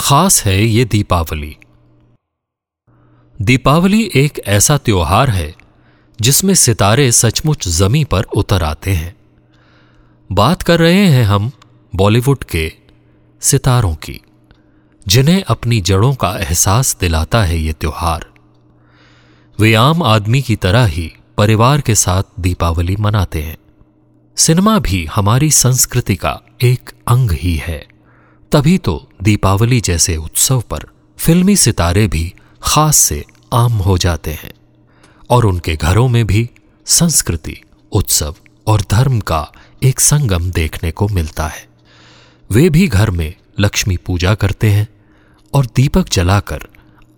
खास है ये दीपावली। दीपावली एक ऐसा त्योहार है जिसमें सितारे सचमुच जमी पर उतर आते हैं। बात कर रहे हैं हम बॉलीवुड के सितारों की, जिन्हें अपनी जड़ों का एहसास दिलाता है ये त्योहार। वे आम आदमी की तरह ही परिवार के साथ दीपावली मनाते हैं। सिनेमा भी हमारी संस्कृति का एक अंग ही है। तभी तो दीपावली जैसे उत्सव पर फिल्मी सितारे भी खास से आम हो जाते हैं, और उनके घरों में भी संस्कृति, उत्सव और धर्म का एक संगम देखने को मिलता है। वे भी घर में लक्ष्मी पूजा करते हैं और दीपक जलाकर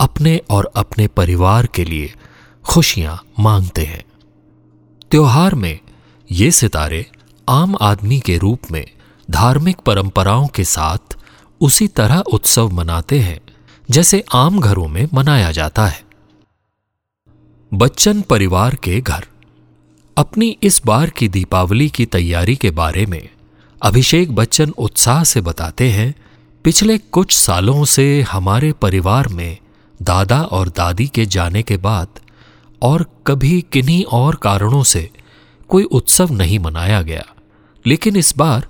अपने और अपने परिवार के लिए खुशियाँ मांगते हैं। त्योहार में ये सितारे आम आदमी के रूप में धार्मिक परंपराओं के साथ उसी तरह उत्सव मनाते हैं, जैसे आम घरों में मनाया जाता है। बच्चन परिवार के घर। अपनी इस बार की दीपावली की तैयारी के बारे में अभिषेक बच्चन उत्साह से बताते हैं, पिछले कुछ सालों से हमारे परिवार में दादा और दादी के जाने के बाद और कभी किन्हीं और कारणों से कोई उत्सव नहीं मनाया गया। लेकिन इस बार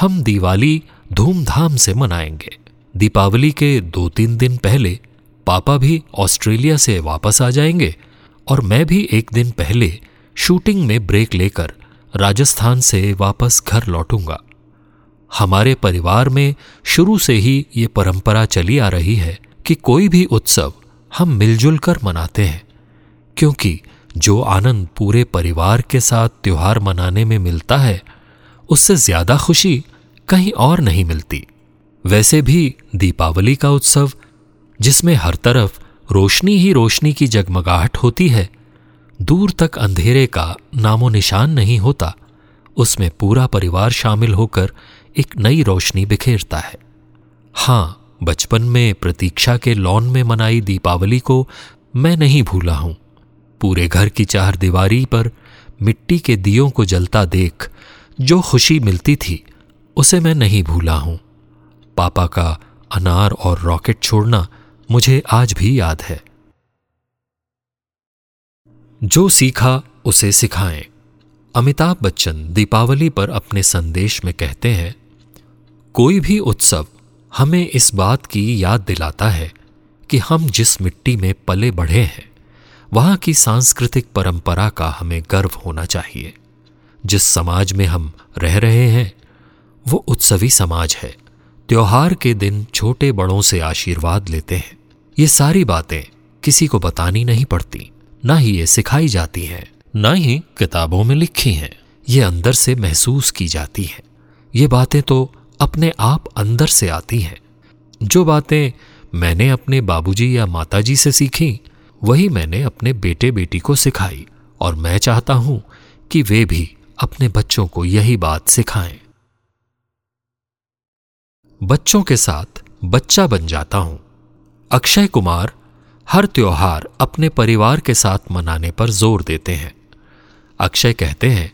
हम दिवाली धूमधाम से मनाएँगे। दीपावली के दो तीन दिन पहले पापा भी ऑस्ट्रेलिया से वापस आ जाएँगे और मैं भी एक दिन पहले शूटिंग में ब्रेक लेकर राजस्थान से वापस घर लौटूँगा। हमारे परिवार में शुरू से ही ये परंपरा चली आ रही है कि कोई भी उत्सव हम मिलजुल कर मनाते हैं, क्योंकि जो आनंद पूरे परिवार के साथ त्यौहार मनाने में मिलता है, उससे ज़्यादा खुशी कहीं और नहीं मिलती। वैसे भी दीपावली का उत्सव, जिसमें हर तरफ़ रोशनी ही रोशनी की जगमगाहट होती है, दूर तक अंधेरे का नामो निशान नहीं होता। उसमें पूरा परिवार शामिल होकर एक नई रोशनी बिखेरता है। हाँ, बचपन में प्रतीक्षा के लॉन में मनाई दीपावली को मैं नहीं भूला हूँ। पूरे घर की चार दीवारी पर मिट्टी के दियों को जलता देख जो खुशी मिलती थी उसे मैं नहीं भूला हूँ। पापा का अनार और रॉकेट छोड़ना मुझे आज भी याद है। जो सीखा उसे सिखाएँ। अमिताभ बच्चन दीपावली पर अपने संदेश में कहते हैं, कोई भी उत्सव हमें इस बात की याद दिलाता है कि हम जिस मिट्टी में पले बढ़े हैं, वहाँ की सांस्कृतिक परंपरा का हमें गर्व होना चाहिए। जिस समाज में हम रह रहे हैं वो उत्सवी समाज है। त्योहार के दिन छोटे बड़ों से आशीर्वाद लेते हैं। ये सारी बातें किसी को बतानी नहीं पड़ती, ना ही ये सिखाई जाती हैं, ना ही किताबों में लिखी हैं। ये अंदर से महसूस की जाती हैं। ये बातें तो अपने आप अंदर से आती हैं। जो बातें मैंने अपने बाबूजी या माताजी से सीखी, वही मैंने अपने बेटे बेटी को सिखाई, और मैं चाहता हूँ कि वे भी अपने बच्चों को यही बात सिखाएँ। बच्चों के साथ बच्चा बन जाता हूँ। अक्षय कुमार हर त्योहार अपने परिवार के साथ मनाने पर ज़ोर देते हैं। अक्षय कहते हैं,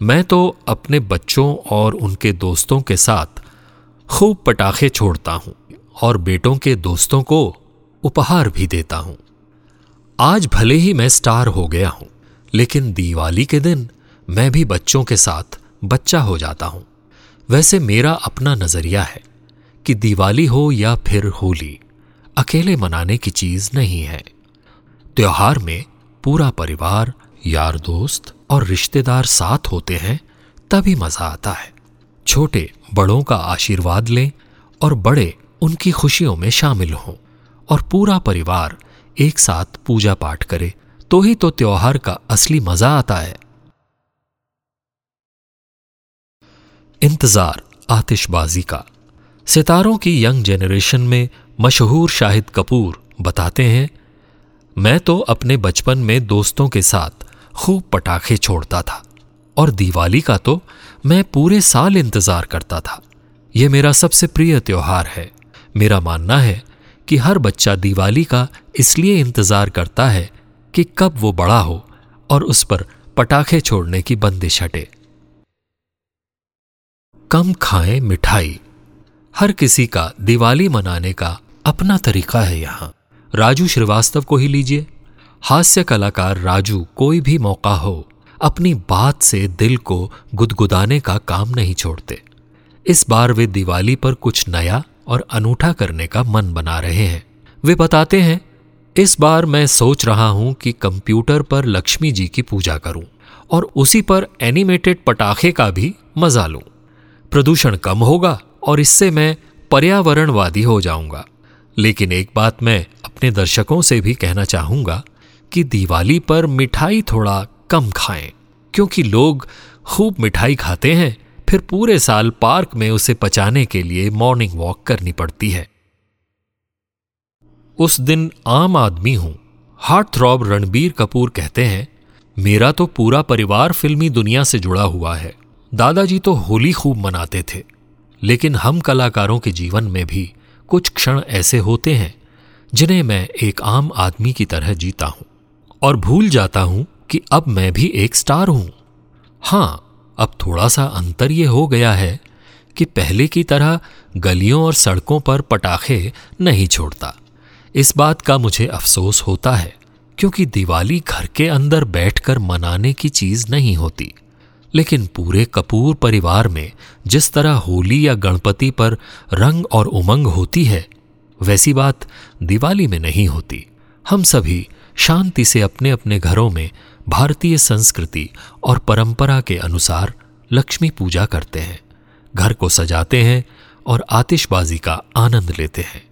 मैं तो अपने बच्चों और उनके दोस्तों के साथ खूब पटाखे छोड़ता हूँ और बेटों के दोस्तों को उपहार भी देता हूँ। आज भले ही मैं स्टार हो गया हूँ, लेकिन दिवाली के दिन मैं भी बच्चों के साथ बच्चा हो जाता हूँ। वैसे मेरा अपना नज़रिया है कि दिवाली हो या फिर होली, अकेले मनाने की चीज़ नहीं है। त्योहार में पूरा परिवार, यार दोस्त और रिश्तेदार साथ होते हैं, तभी मज़ा आता है। छोटे बड़ों का आशीर्वाद लें और बड़े उनकी खुशियों में शामिल हों और पूरा परिवार एक साथ पूजा पाठ करे तो ही तो त्योहार का असली मज़ा आता है। इंतज़ार, आतिशबाजी का। सितारों की यंग जनरेशन में मशहूर शाहिद कपूर बताते हैं, मैं तो अपने बचपन में दोस्तों के साथ खूब पटाखे छोड़ता था और दिवाली का तो मैं पूरे साल इंतज़ार करता था। यह मेरा सबसे प्रिय त्योहार है। मेरा मानना है कि हर बच्चा दिवाली का इसलिए इंतज़ार करता है कि कब वो बड़ा हो और उस पर पटाखे छोड़ने की बंदिश हटे। कम खाएँ मिठाई। हर किसी का दिवाली मनाने का अपना तरीका है यहाँ। राजू श्रीवास्तव को ही लीजिए। हास्य कलाकार राजू कोई भी मौका हो, अपनी बात से दिल को गुदगुदाने का काम नहीं छोड़ते। इस बार वे दिवाली पर कुछ नया और अनूठा करने का मन बना रहे हैं। वे बताते हैं, इस बार मैं सोच रहा हूँ कि कंप्यूटर पर लक्ष्मी जी की पूजा करूँ और उसी पर एनिमेटेड पटाखे का भी मज़ा लूँ। प्रदूषण कम होगा और इससे मैं पर्यावरणवादी हो जाऊँगा। लेकिन एक बात मैं अपने दर्शकों से भी कहना चाहूँगा कि दिवाली पर मिठाई थोड़ा कम खाएँ, क्योंकि लोग खूब मिठाई खाते हैं, फिर पूरे साल पार्क में उसे पचाने के लिए मॉर्निंग वॉक करनी पड़ती है। उस दिन आम आदमी हूँ हार्ट थ्रॉब रणबीर कपूर कहते हैं, मेरा तो पूरा परिवार फिल्मी दुनिया से जुड़ा हुआ है। दादाजी तो होली खूब मनाते थे, लेकिन हम कलाकारों के जीवन में भी कुछ क्षण ऐसे होते हैं, जिन्हें मैं एक आम आदमी की तरह जीता हूँ और भूल जाता हूँ कि अब मैं भी एक स्टार हूँ। हाँ, अब थोड़ा सा अंतर यह हो गया है कि पहले की तरह गलियों और सड़कों पर पटाखे नहीं छोड़ता। इस बात का मुझे अफसोस होता है, क्योंकि दिवाली घर के अंदर बैठकर मनाने की चीज़ नहीं होती। लेकिन पूरे कपूर परिवार में जिस तरह होली या गणपति पर रंग और उमंग होती है, वैसी बात दिवाली में नहीं होती। हम सभी शांति से अपने अपने घरों में भारतीय संस्कृति और परंपरा के अनुसार लक्ष्मी पूजा करते हैं, घर को सजाते हैं और आतिशबाजी का आनंद लेते हैं।